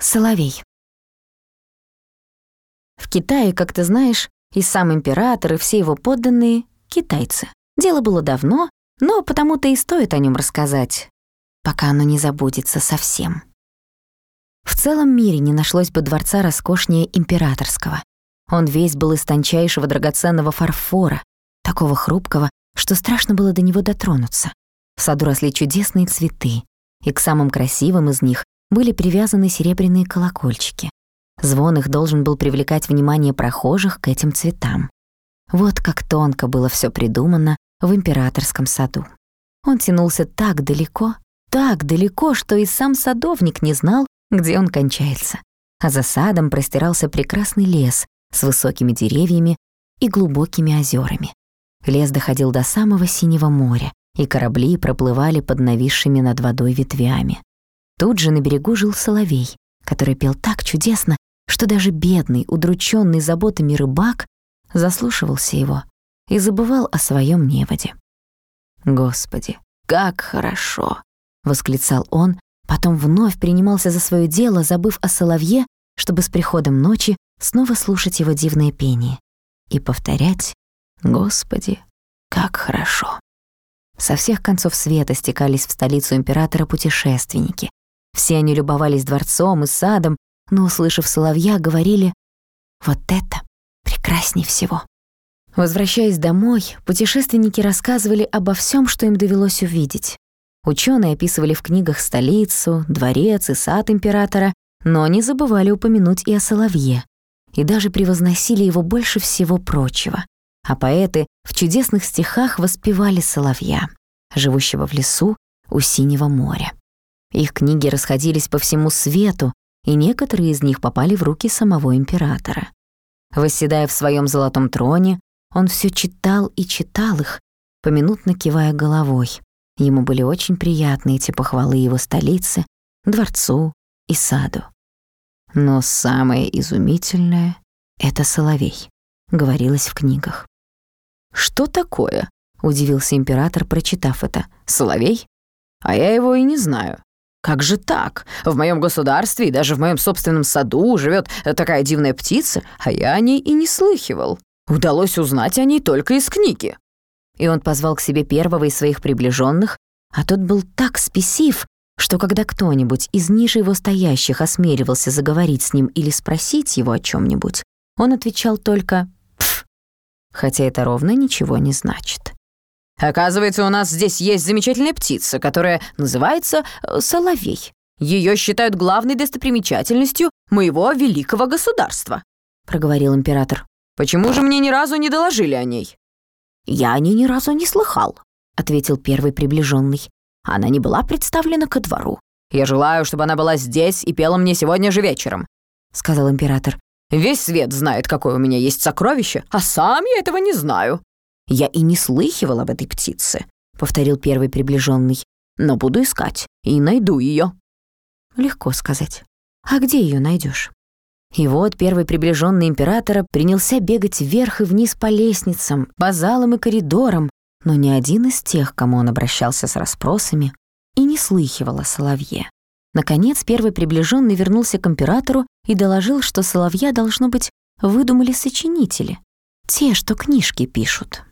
Соловей. В Китае, как ты знаешь, и сам император, и все его подданные — китайцы. Дело было давно, но потому-то и стоит о нем рассказать, пока оно не забудется совсем. В целом мире не нашлось бы дворца роскошнее императорского. Он весь был из тончайшего драгоценного фарфора, такого хрупкого, что страшно было до него дотронуться. В саду росли чудесные цветы, и к самым красивым из них были привязаны серебряные колокольчики. Звон их должен был привлекать внимание прохожих к этим цветам. Вот как тонко было все придумано в императорском саду. Он тянулся так далеко, так далеко, что и сам садовник не знал, где он кончается. А за садом простирался прекрасный лес с высокими деревьями и глубокими озерами. Лес доходил до самого синего моря, и корабли проплывали под нависшими над водой ветвями. Тут же на берегу жил соловей, который пел так чудесно, что даже бедный, удрученный заботами рыбак заслушивался его и забывал о своем неводе. «Господи, как хорошо!» — восклицал он, потом вновь принимался за свое дело, забыв о соловье, чтобы с приходом ночи снова слушать его дивное пение и повторять «Господи, как хорошо!» Со всех концов света стекались в столицу императора путешественники, все они любовались дворцом и садом, но, услышав соловья, говорили «Вот это прекрасней всего». Возвращаясь домой, путешественники рассказывали обо всем, что им довелось увидеть. Ученые описывали в книгах столицу, дворец и сад императора, но не забывали упомянуть и о соловье, и даже превозносили его больше всего прочего. А поэты в чудесных стихах воспевали соловья, живущего в лесу у синего моря. Их книги расходились по всему свету, и некоторые из них попали в руки самого императора. Восседая в своем золотом троне, он все читал и читал их, поминутно кивая головой. Ему были очень приятны эти похвалы его столицы, дворцу и саду. Но самое изумительное — это соловей, говорилось в книгах. «Что такое?» — удивился император, прочитав это. «Соловей? А я его и не знаю. Как же так? В моем государстве и даже в моем собственном саду живет такая дивная птица, а я о ней и не слыхивал. Удалось узнать о ней только из книги. И он позвал к себе первого из своих приближенных, а тот был так спесив, что когда кто-нибудь из ниже его стоящих осмеливался заговорить с ним или спросить его о чем нибудь он отвечал только «пф», хотя это ровно ничего не значит. Оказывается, у нас здесь есть замечательная птица, которая называется э, соловей. Ее считают главной достопримечательностью моего великого государства», — проговорил император. «Почему же мне ни разу не доложили о ней?» «Я о ней ни разу не слыхал», — ответил первый приближенный. «Она не была представлена ко двору». «Я желаю, чтобы она была здесь и пела мне сегодня же вечером», — сказал император. «Весь свет знает, какое у меня есть сокровище, а сам я этого не знаю». «Я и не слыхивал об этой птице», — повторил первый приближенный. «Но буду искать и найду ее. Легко сказать. А где ее найдешь? И вот первый приближенный императора принялся бегать вверх и вниз по лестницам, по залам и коридорам, но ни один из тех, кому он обращался с расспросами, и не слыхивал о соловье. Наконец, первый приближенный вернулся к императору и доложил, что соловья, должно быть, выдумали сочинители, те, что книжки пишут.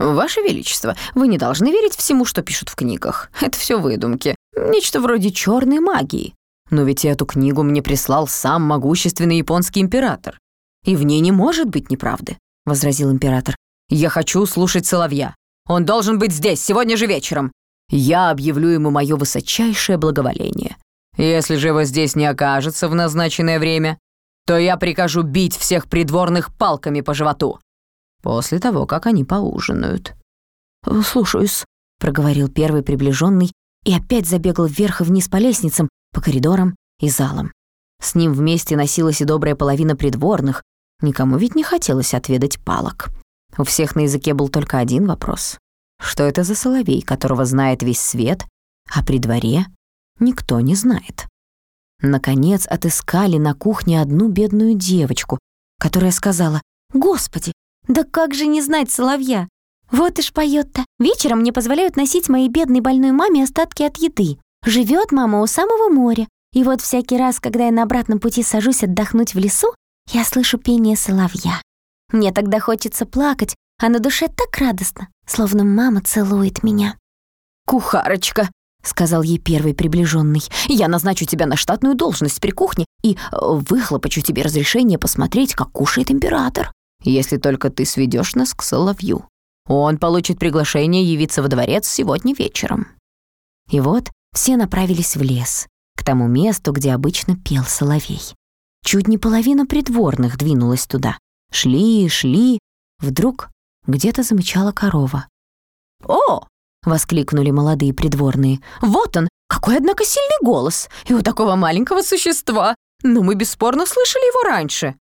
«Ваше Величество, вы не должны верить всему, что пишут в книгах. Это все выдумки. Нечто вроде черной магии. Но ведь эту книгу мне прислал сам могущественный японский император. И в ней не может быть неправды», — возразил император. «Я хочу слушать соловья. Он должен быть здесь, сегодня же вечером. Я объявлю ему мое высочайшее благоволение. Если же его здесь не окажется в назначенное время, то я прикажу бить всех придворных палками по животу после того, как они поужинают. «Слушаюсь», — проговорил первый приближенный и опять забегал вверх и вниз по лестницам, по коридорам и залам. С ним вместе носилась и добрая половина придворных. Никому ведь не хотелось отведать палок. У всех на языке был только один вопрос. Что это за соловей, которого знает весь свет, а при дворе никто не знает? Наконец отыскали на кухне одну бедную девочку, которая сказала «Господи, да как же не знать соловья? Вот и ж поёт-то. Вечером мне позволяют носить моей бедной больной маме остатки от еды. Живет мама у самого моря. И вот всякий раз, когда я на обратном пути сажусь отдохнуть в лесу, я слышу пение соловья. Мне тогда хочется плакать, а на душе так радостно, словно мама целует меня. «Кухарочка», — сказал ей первый приближенный, «я назначу тебя на штатную должность при кухне и э, выхлопочу тебе разрешение посмотреть, как кушает император, если только ты сведешь нас к соловью. Он получит приглашение явиться во дворец сегодня вечером». И вот все направились в лес, к тому месту, где обычно пел соловей. Чуть не половина придворных двинулась туда. Шли, шли. Вдруг где-то замычала корова. «О!» — воскликнули молодые придворные. «Вот он! Какой, однако, сильный голос! И у такого маленького существа! Но мы бесспорно слышали его раньше!»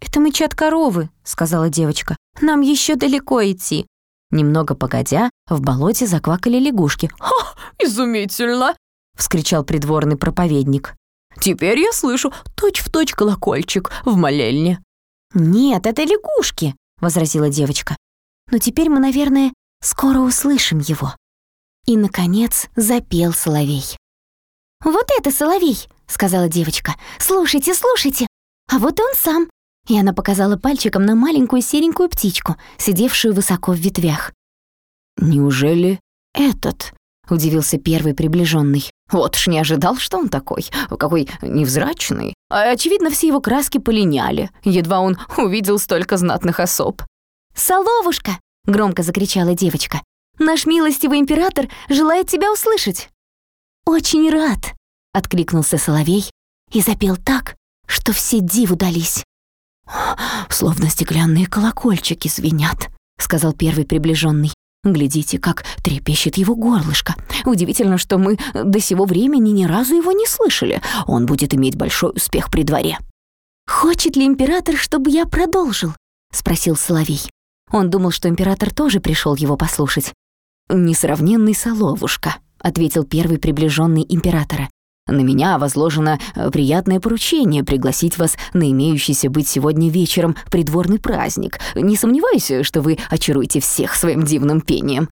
«Это мычат коровы», — сказала девочка. «Нам еще далеко идти». Немного погодя, в болоте заквакали лягушки. «Ха! Изумительно!» — вскричал придворный проповедник. «Теперь я слышу точь-в-точь колокольчик в молельне». «Нет, это лягушки», — возразила девочка. «Но теперь мы, наверное, скоро услышим его». И, наконец, запел соловей. «Вот это соловей!» — сказала девочка. «Слушайте, слушайте! А вот он сам!» И она показала пальчиком на маленькую серенькую птичку, сидевшую высоко в ветвях. «Неужели этот?» — удивился первый приближенный. «Вот ж не ожидал, что он такой, какой невзрачный. А, очевидно, все его краски полиняли, едва он увидел столько знатных особ». «Соловушка!» — громко закричала девочка. «Наш милостивый император желает тебя услышать». «Очень рад!» — откликнулся соловей и запел так, что все диву дались. «Словно стеклянные колокольчики звенят», — сказал первый приближенный. Глядите, как трепещет его горлышко. Удивительно, что мы до сего времени ни разу его не слышали. Он будет иметь большой успех при дворе». «Хочет ли император, чтобы я продолжил?» — спросил Соловей. Он думал, что император тоже пришел его послушать. «Несравненный Соловушка», — ответил первый приближенный императора. На меня возложено э, приятное поручение пригласить вас на имеющийся быть сегодня вечером придворный праздник. Не сомневаюсь, что вы очаруете всех своим дивным пением».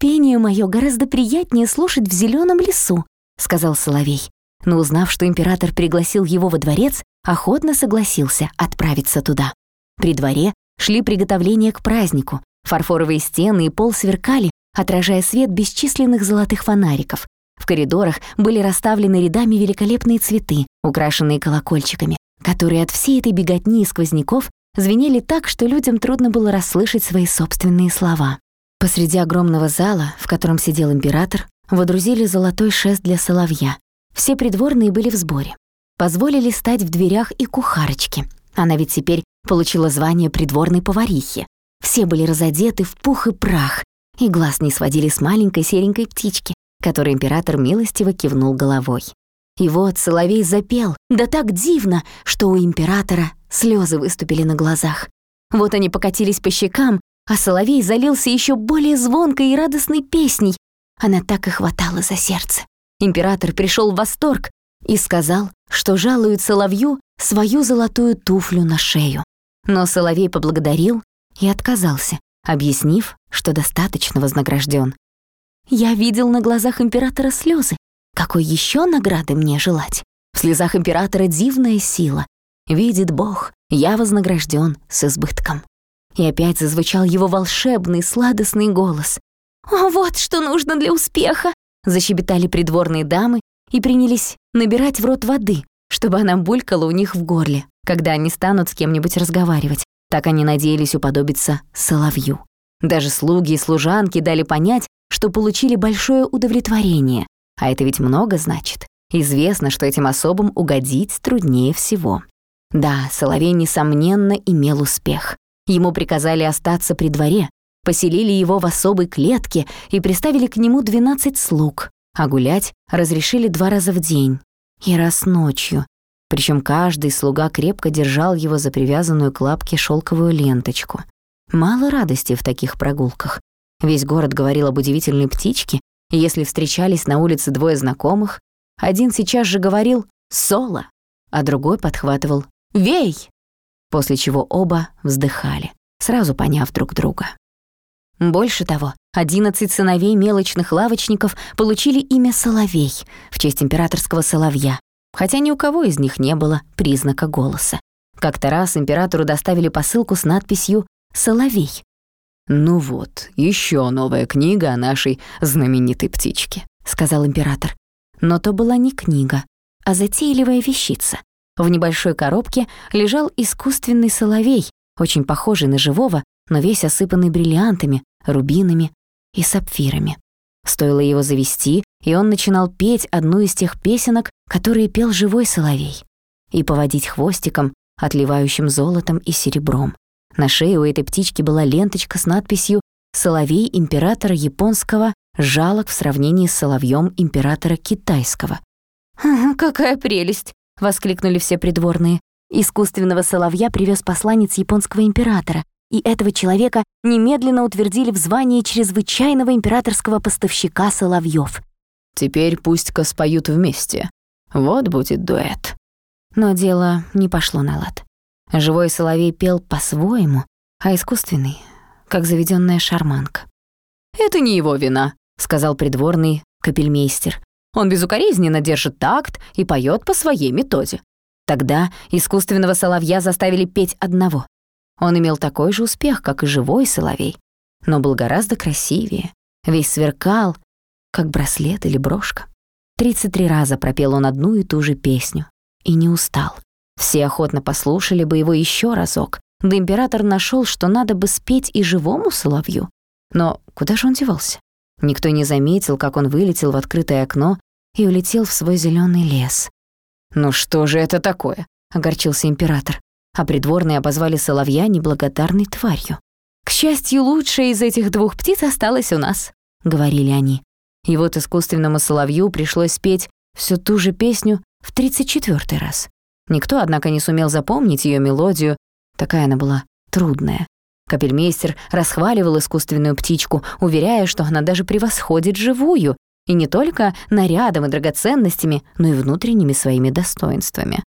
«Пение мое гораздо приятнее слушать в зеленом лесу», — сказал Соловей. Но узнав, что император пригласил его во дворец, охотно согласился отправиться туда. При дворе шли приготовления к празднику. Фарфоровые стены и пол сверкали, отражая свет бесчисленных золотых фонариков. В коридорах были расставлены рядами великолепные цветы, украшенные колокольчиками, которые от всей этой беготни и сквозняков звенели так, что людям трудно было расслышать свои собственные слова. Посреди огромного зала, в котором сидел император, водрузили золотой шест для соловья. Все придворные были в сборе. Позволили стать в дверях и кухарочке. Она ведь теперь получила звание придворной поварихи. Все были разодеты в пух и прах, и глаз не сводили с маленькой серенькой птички, которой император милостиво кивнул головой. И вот Соловей запел, да так дивно, что у императора слезы выступили на глазах. Вот они покатились по щекам, а Соловей залился еще более звонкой и радостной песней. Она так и хватала за сердце. Император пришел в восторг и сказал, что жалует Соловью свою золотую туфлю на шею. Но Соловей поблагодарил и отказался, объяснив, что достаточно вознагражден. Я видел на глазах императора слезы. Какой еще награды мне желать? В слезах императора дивная сила. Видит Бог, я вознагражден с избытком. И опять зазвучал его волшебный, сладостный голос. «О, вот что нужно для успеха!» Защебетали придворные дамы и принялись набирать в рот воды, чтобы она булькала у них в горле, когда они станут с кем-нибудь разговаривать. Так они надеялись уподобиться соловью. Даже слуги и служанки дали понять, что получили большое удовлетворение, а это ведь много значит. Известно, что этим особам угодить труднее всего. Да, Соловей, несомненно, имел успех. Ему приказали остаться при дворе, поселили его в особой клетке и приставили к нему 12 слуг, а гулять разрешили два раза в день и раз ночью. Причем каждый слуга крепко держал его за привязанную к лапке шелковую ленточку. Мало радости в таких прогулках. Весь город говорил об удивительной птичке, и если встречались на улице двое знакомых, один сейчас же говорил «соло», а другой подхватывал «вей», после чего оба вздыхали, сразу поняв друг друга. Больше того, одиннадцать сыновей мелочных лавочников получили имя Соловей в честь императорского соловья, хотя ни у кого из них не было признака голоса. Как-то раз императору доставили посылку с надписью «Соловей». «Ну вот, еще новая книга о нашей знаменитой птичке», — сказал император. Но то была не книга, а затейливая вещица. В небольшой коробке лежал искусственный соловей, очень похожий на живого, но весь осыпанный бриллиантами, рубинами и сапфирами. Стоило его завести, и он начинал петь одну из тех песенок, которые пел живой соловей, и поводить хвостиком, отливающим золотом и серебром. На шее у этой птички была ленточка с надписью «Соловей императора японского жалок в сравнении с соловьем императора китайского». «Какая прелесть!» — воскликнули все придворные. Искусственного соловья привез посланец японского императора, и этого человека немедленно утвердили в звании чрезвычайного императорского поставщика соловьев. «Теперь пусть-ка споют вместе. Вот будет дуэт». Но дело не пошло на лад. Живой соловей пел по-своему, а искусственный — как заведенная шарманка. «Это не его вина», — сказал придворный капельмейстер. «Он безукоризненно держит такт и поет по своей методе». Тогда искусственного соловья заставили петь одного. Он имел такой же успех, как и живой соловей, но был гораздо красивее, весь сверкал, как браслет или брошка. 33 раза пропел он одну и ту же песню и не устал. Все охотно послушали бы его еще разок, да император нашел, что надо бы спеть и живому соловью. Но куда же он девался? Никто не заметил, как он вылетел в открытое окно и улетел в свой зеленый лес. «Ну что же это такое?» — огорчился император. А придворные обозвали соловья неблагодарной тварью. «К счастью, лучшая из этих двух птиц осталась у нас», — говорили они. И вот искусственному соловью пришлось спеть всю ту же песню в 34 раз. Никто, однако, не сумел запомнить ее мелодию, такая она была трудная. Капельмейстер расхваливал искусственную птичку, уверяя, что она даже превосходит живую, и не только нарядом и драгоценностями, но и внутренними своими достоинствами.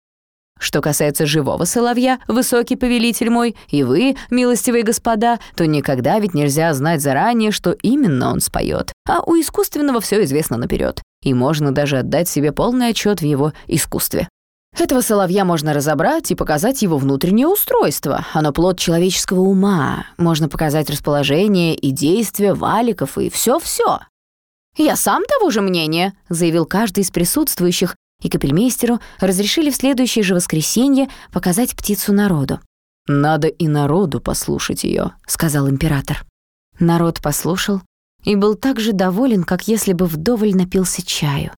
Что касается живого соловья, высокий повелитель мой, и вы, милостивые господа, то никогда ведь нельзя знать заранее, что именно он споет, а у искусственного все известно наперед, и можно даже отдать себе полный отчет в его искусстве. Этого соловья можно разобрать и показать его внутреннее устройство. Оно плод человеческого ума. Можно показать расположение и действия валиков и все-все. «Я сам того же мнения», — заявил каждый из присутствующих, и капельмейстеру разрешили в следующее же воскресенье показать птицу народу. «Надо и народу послушать ее, сказал император. Народ послушал и был так же доволен, как если бы вдоволь напился чаю.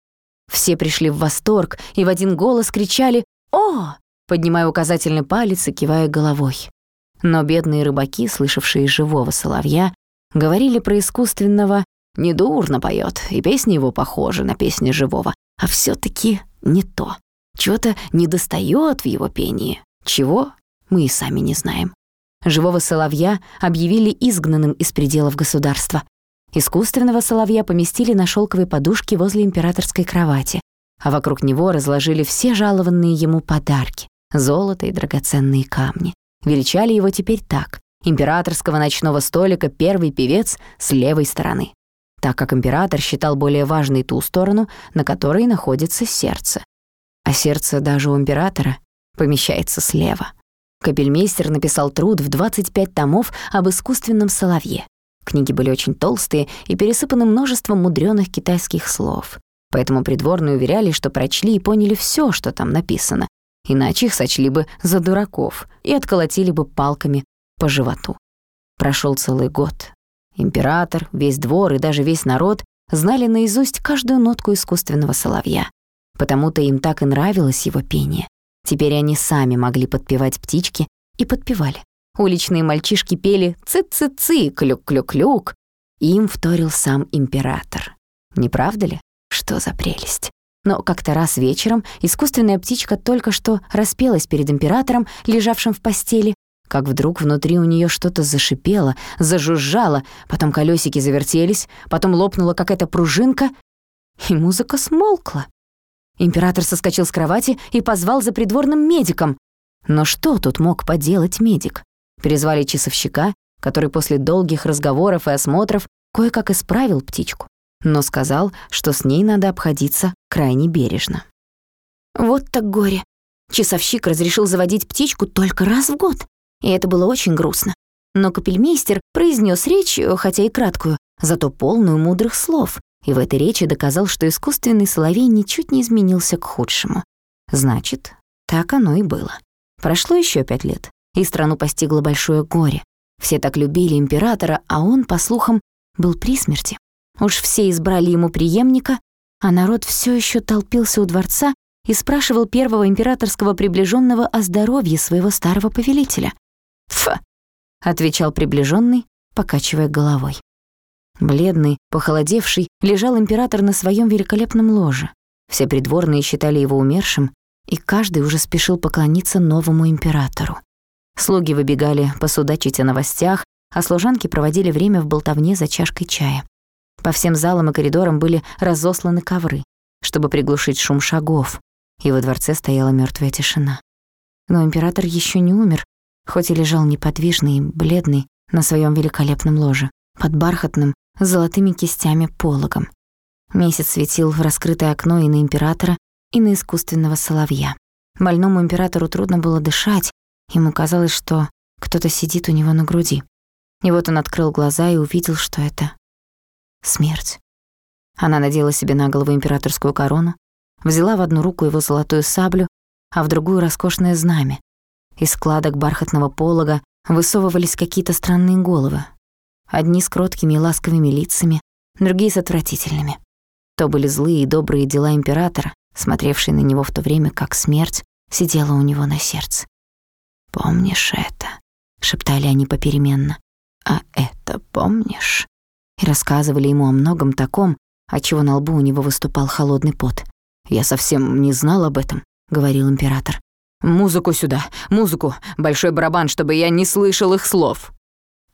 Все пришли в восторг и в один голос кричали «О!», поднимая указательный палец и кивая головой. Но бедные рыбаки, слышавшие живого соловья, говорили про искусственного «недурно поет, и песни его похожи на песни живого, а все таки не то. Чего-то недостает в его пении. Чего, мы и сами не знаем. Живого соловья объявили изгнанным из пределов государства. Искусственного соловья поместили на шелковой подушке возле императорской кровати, а вокруг него разложили все жалованные ему подарки — золото и драгоценные камни. Величали его теперь так — императорского ночного столика первый певец с левой стороны, так как император считал более важной ту сторону, на которой находится сердце. А сердце даже у императора помещается слева. Капельмейстер написал труд в 25 томов об искусственном соловье. Книги были очень толстые и пересыпаны множеством мудрёных китайских слов. Поэтому придворные уверяли, что прочли и поняли всё, что там написано. Иначе их сочли бы за дураков и отколотили бы палками по животу. Прошёл целый год. Император, весь двор и даже весь народ знали наизусть каждую нотку искусственного соловья. Потому-то им так и нравилось его пение. Теперь они сами могли подпевать птички и подпевали. Уличные мальчишки пели «цы-цы-цы», «клюк-клюк-клюк». Им вторил сам император. Не правда ли? Что за прелесть. Но как-то раз вечером искусственная птичка только что распелась перед императором, лежавшим в постели, как вдруг внутри у нее что-то зашипело, зажужжало, потом колесики завертелись, потом лопнула какая-то пружинка, и музыка смолкла. Император соскочил с кровати и позвал за придворным медиком. Но что тут мог поделать медик? Перезвали часовщика, который после долгих разговоров и осмотров кое-как исправил птичку, но сказал, что с ней надо обходиться крайне бережно. Вот так горе. Часовщик разрешил заводить птичку только раз в год, и это было очень грустно. Но капельмейстер произнес речь, хотя и краткую, зато полную мудрых слов, и в этой речи доказал, что искусственный соловей ничуть не изменился к худшему. Значит, так оно и было. Прошло еще пять лет, и страну постигло большое горе. Все так любили императора, а он, по слухам, был при смерти. Уж все избрали ему преемника, а народ все еще толпился у дворца и спрашивал первого императорского приближенного о здоровье своего старого повелителя. «Ф!» — отвечал приближенный, покачивая головой. Бледный, похолодевший, лежал император на своем великолепном ложе. Все придворные считали его умершим, и каждый уже спешил поклониться новому императору. Слуги выбегали посудачить о новостях, а служанки проводили время в болтовне за чашкой чая. По всем залам и коридорам были разосланы ковры, чтобы приглушить шум шагов, и во дворце стояла мертвая тишина. Но император еще не умер, хоть и лежал неподвижный и бледный на своем великолепном ложе, под бархатным, с золотыми кистями пологом. Месяц светил в раскрытое окно и на императора, и на искусственного соловья. Больному императору трудно было дышать, ему казалось, что кто-то сидит у него на груди. И вот он открыл глаза и увидел, что это смерть. Она надела себе на голову императорскую корону, взяла в одну руку его золотую саблю, а в другую роскошное знамя. Из складок бархатного полога высовывались какие-то странные головы. Одни с кроткими и ласковыми лицами, другие с отвратительными. То были злые и добрые дела императора, смотревшие на него в то время, как смерть сидела у него на сердце. «Помнишь это?» — шептали они попеременно. «А это помнишь?» И рассказывали ему о многом таком, отчего на лбу у него выступал холодный пот. «Я совсем не знал об этом», — говорил император. «Музыку сюда, музыку, большой барабан, чтобы я не слышал их слов».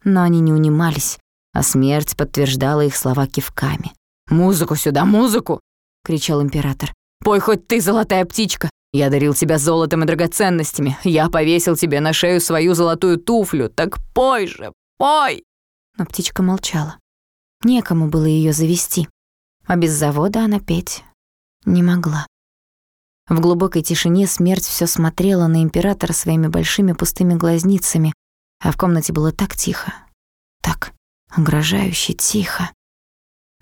Но они не унимались, а смерть подтверждала их слова кивками. «Музыку сюда, музыку!» — кричал император. «Пой хоть ты, золотая птичка! Я дарил тебя золотом и драгоценностями. Я повесил тебе на шею свою золотую туфлю. Так пой же, пой!» Но птичка молчала. Некому было ее завести, а без завода она петь не могла. В глубокой тишине смерть все смотрела на императора своими большими пустыми глазницами, а в комнате было так тихо, так угрожающе тихо.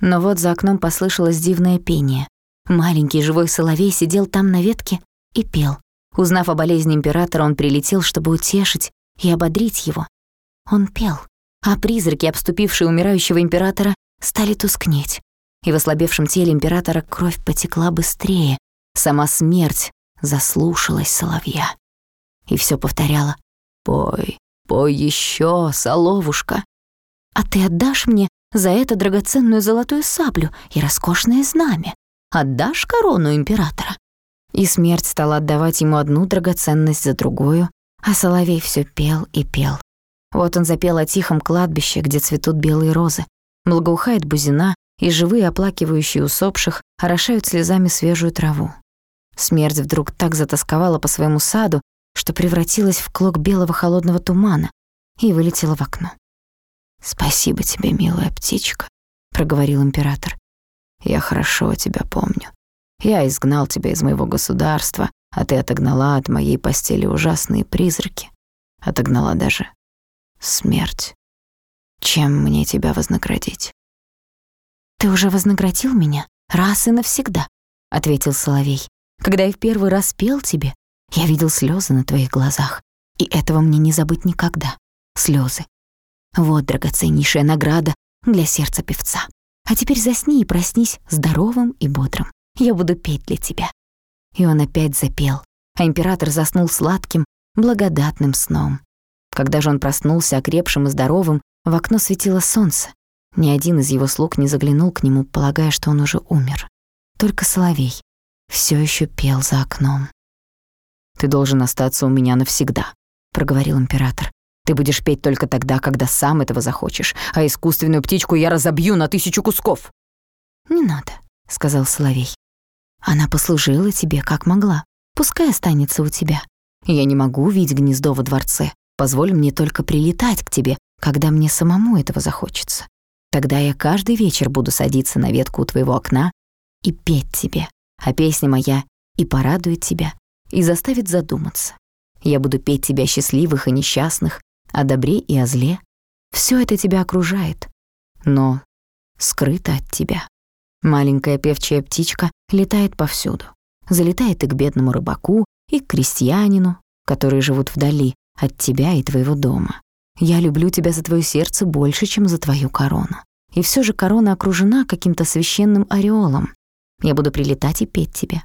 Но вот за окном послышалось дивное пение. Маленький живой соловей сидел там на ветке и пел. Узнав о болезни императора, он прилетел, чтобы утешить и ободрить его. Он пел, а призраки, обступившие умирающего императора, стали тускнеть и в ослабевшем теле императора кровь потекла быстрее. Сама смерть заслушалась соловья. И все повторяла «Пой, пой еще, соловушка». «А ты отдашь мне за это драгоценную золотую саблю и роскошное знамя? Отдашь корону императора?» И смерть стала отдавать ему одну драгоценность за другую, а соловей все пел и пел. Вот он запел о тихом кладбище, где цветут белые розы. Благоухает бузина, и живые оплакивающие усопших орошают слезами свежую траву. Смерть вдруг так затасковала по своему саду, что превратилась в клок белого холодного тумана и вылетела в окно. «Спасибо тебе, милая птичка», — проговорил император. «Я хорошо тебя помню. Я изгнал тебя из моего государства, а ты отогнала от моей постели ужасные призраки. Отогнала даже смерть. Чем мне тебя вознаградить?» «Ты уже вознаградил меня раз и навсегда», — ответил Соловей. «Когда я в первый раз пел тебе, я видел слезы на твоих глазах, и этого мне не забыть никогда. Слезы. Вот драгоценнейшая награда для сердца певца. А теперь засни и проснись здоровым и бодрым. Я буду петь для тебя». И он опять запел, а император заснул сладким, благодатным сном. Когда же он проснулся окрепшим и здоровым, в окно светило солнце, ни один из его слуг не заглянул к нему, полагая, что он уже умер. Только соловей все еще пел за окном. «Ты должен остаться у меня навсегда», — проговорил император. «Ты будешь петь только тогда, когда сам этого захочешь, а искусственную птичку я разобью на тысячу кусков». «Не надо», — сказал соловей. «Она послужила тебе, как могла. Пускай останется у тебя. Я не могу видеть гнездо во дворце. Позволь мне только прилетать к тебе, когда мне самому этого захочется. Тогда я каждый вечер буду садиться на ветку у твоего окна и петь тебе, а песня моя и порадует тебя, и заставит задуматься. Я буду петь тебя счастливых и несчастных, о добре и о зле. Все это тебя окружает, но скрыто от тебя. Маленькая певчая птичка летает повсюду. Залетает и к бедному рыбаку, и к крестьянину, которые живут вдали от тебя и твоего дома. Я люблю тебя за твое сердце больше, чем за твою корону. И все же корона окружена каким-то священным ореолом. Я буду прилетать и петь тебе.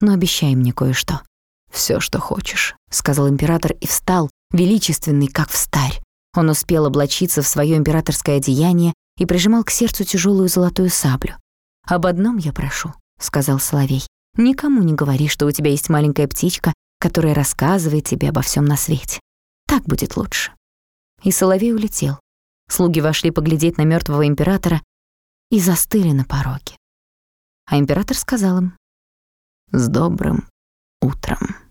Но обещай мне кое-что. Все, что хочешь», — сказал император и встал, величественный, как встарь. Он успел облачиться в свое императорское одеяние и прижимал к сердцу тяжелую золотую саблю. «Об одном я прошу», — сказал Соловей. «Никому не говори, что у тебя есть маленькая птичка, которая рассказывает тебе обо всем на свете. Так будет лучше». И Соловей улетел. Слуги вошли поглядеть на мертвого императора и застыли на пороге. А император сказал им «С добрым утром».